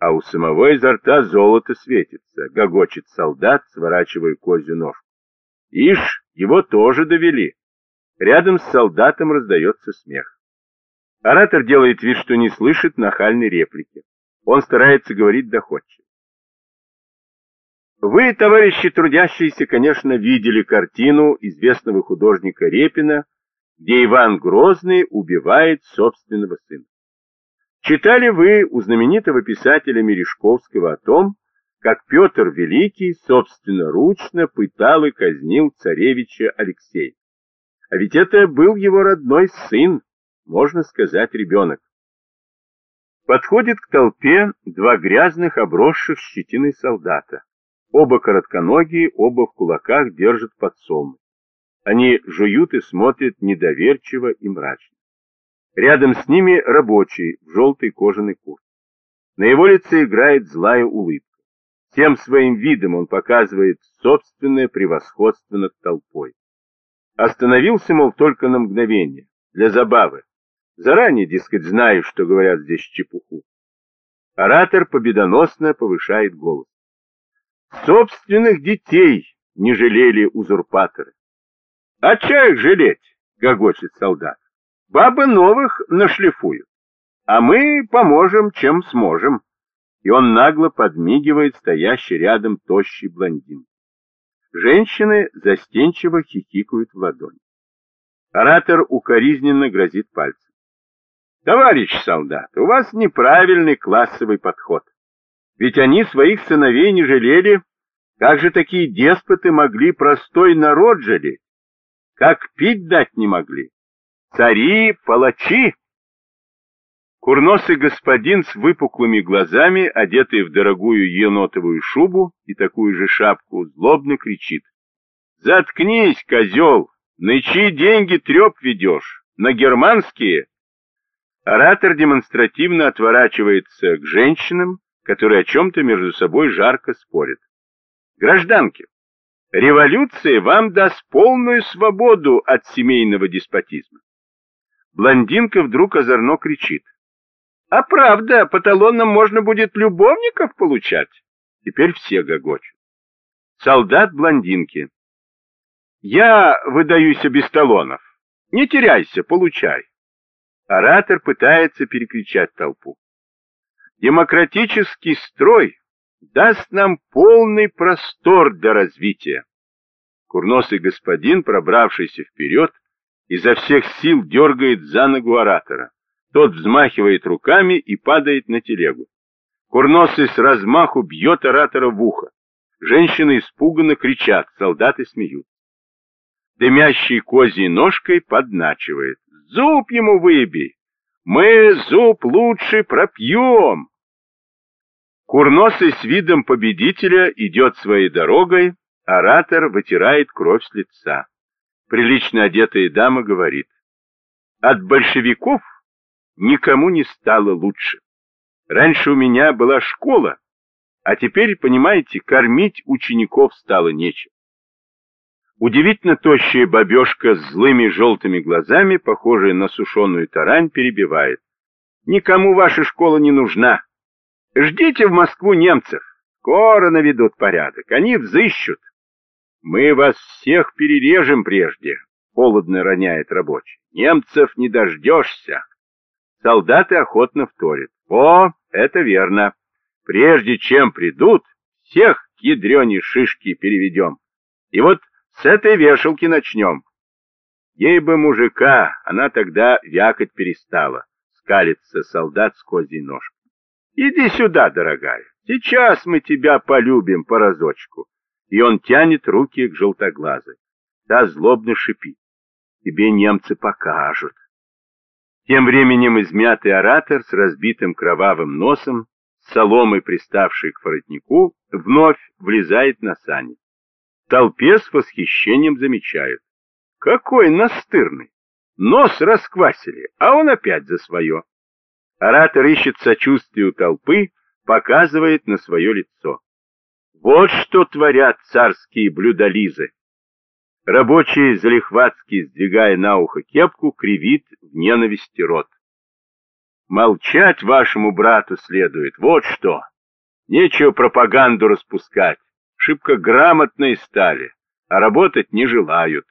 а у самого изо рта золото светится, гогочет солдат, сворачивая козью ножку. Ишь, его тоже довели. Рядом с солдатом раздается смех. Оратор делает вид, что не слышит нахальной реплики. Он старается говорить доходчиво. Вы, товарищи трудящиеся, конечно, видели картину известного художника Репина, где Иван Грозный убивает собственного сына. Читали вы у знаменитого писателя Мережковского о том, как Петр Великий собственноручно пытал и казнил царевича Алексея. А ведь это был его родной сын, можно сказать, ребенок. Подходит к толпе два грязных, обросших щетиной солдата. Оба коротконогие, оба в кулаках держат подсолнух. Они жуют и смотрят недоверчиво и мрачно. Рядом с ними рабочий в желтой кожаной куртке. На его лице играет злая улыбка. Тем своим видом он показывает собственное превосходство над толпой. Остановился, мол, только на мгновение, для забавы. Заранее, дескать, знаю, что говорят здесь чепуху. Оратор победоносно повышает голос. Собственных детей не жалели узурпаторы. А чаях жалеть, гогочет солдат. Бабы новых нашлифуют, а мы поможем, чем сможем. И он нагло подмигивает стоящий рядом тощий блондин. Женщины застенчиво хихикают в ладонь. Оратор укоризненно грозит пальцем. Товарищ солдат, у вас неправильный классовый подход. Ведь они своих сыновей не жалели. Как же такие деспоты могли простой народ жалеть? Как пить дать не могли? Цари, палачи! Курносый господин с выпуклыми глазами, одетый в дорогую енотовую шубу и такую же шапку, злобно кричит. «Заткнись, козел! На чьи деньги треп ведешь? На германские?» Оратор демонстративно отворачивается к женщинам, которые о чем-то между собой жарко спорят. «Гражданки, революция вам даст полную свободу от семейного деспотизма. Блондинка вдруг озорно кричит. А правда, по талонам можно будет любовников получать? Теперь все гогочут. Солдат блондинки. Я выдаюсь без талонов. Не теряйся, получай. Оратор пытается перекричать толпу. Демократический строй даст нам полный простор для развития. Курносый господин, пробравшийся вперед, изо всех сил дергает за ногу оратора. Тот взмахивает руками и падает на телегу. Курносый с размаху бьет оратора в ухо. Женщины испуганно кричат, солдаты смеют. Дымящей козьей ножкой подначивает. «Зуб ему выби! Мы зуб лучше пропьем!» Курносый с видом победителя идет своей дорогой, оратор вытирает кровь с лица прилично одетая дама говорит, от большевиков никому не стало лучше. Раньше у меня была школа, а теперь, понимаете, кормить учеников стало нечем. Удивительно тощая бабешка с злыми желтыми глазами, похожая на сушеную тарань, перебивает. Никому ваша школа не нужна. Ждите в Москву немцев. Скоро наведут порядок. Они взыщут. Мы вас всех перережем прежде, холодно роняет рабочий. Немцев не дождешься. Солдаты охотно вторят. О, это верно. Прежде чем придут, всех к ядрене шишки переведем. И вот с этой вешалки начнем. Ей бы мужика, она тогда вякать перестала. Скалится солдат с козьей ножкой. Иди сюда, дорогая. Сейчас мы тебя полюбим по разочку и он тянет руки к желтоглазой. Та злобно шипит. Тебе немцы покажут. Тем временем измятый оратор с разбитым кровавым носом, с соломой приставшей к воротнику, вновь влезает на сани. В толпе с восхищением замечают. Какой настырный! Нос расквасили, а он опять за свое. Оратор ищет сочувствие у толпы, показывает на свое лицо. Вот что творят царские блюдолизы. Рабочий залихватский, сдвигая на ухо кепку, кривит в ненависти рот. Молчать вашему брату следует, вот что. Нечего пропаганду распускать. Шибко грамотные стали, а работать не желают.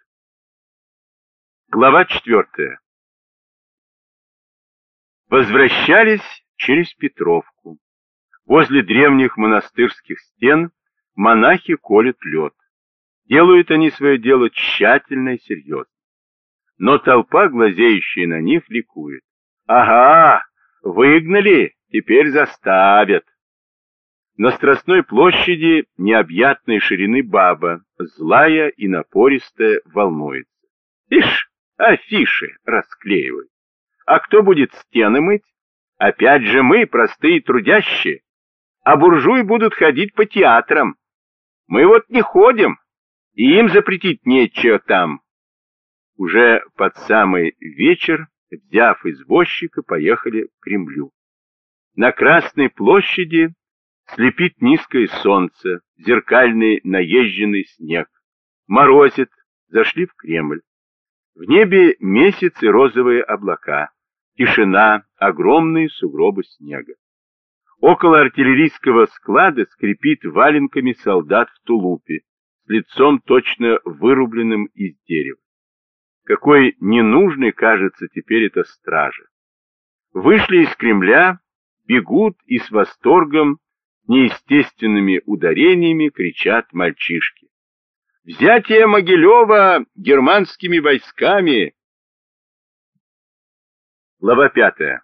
Глава четвертая. Возвращались через Петровку. Возле древних монастырских стен монахи колят лед. Делают они свое дело тщательно и серьезно. Но толпа, глазеющая на них, ликует. Ага, выгнали, теперь заставят. На Страстной площади необъятной ширины баба, злая и напористая, волнуется. Ишь, афиши расклеивают. А кто будет стены мыть? Опять же мы, простые трудящие. А буржуи будут ходить по театрам. Мы вот не ходим, и им запретить нечего там. Уже под самый вечер, взяв извозчика, поехали к Кремлю. На Красной площади Слепит низкое солнце, зеркальный наезженный снег. Морозит, зашли в Кремль. В небе месяц и розовые облака. Тишина, огромные сугробы снега. Около артиллерийского склада скрипит валенками солдат в тулупе, с лицом точно вырубленным из дерева. Какой ненужной кажется теперь эта стража. Вышли из Кремля, бегут и с восторгом неестественными ударениями кричат мальчишки. «Взятие Могилева германскими войсками!» Глава пятая.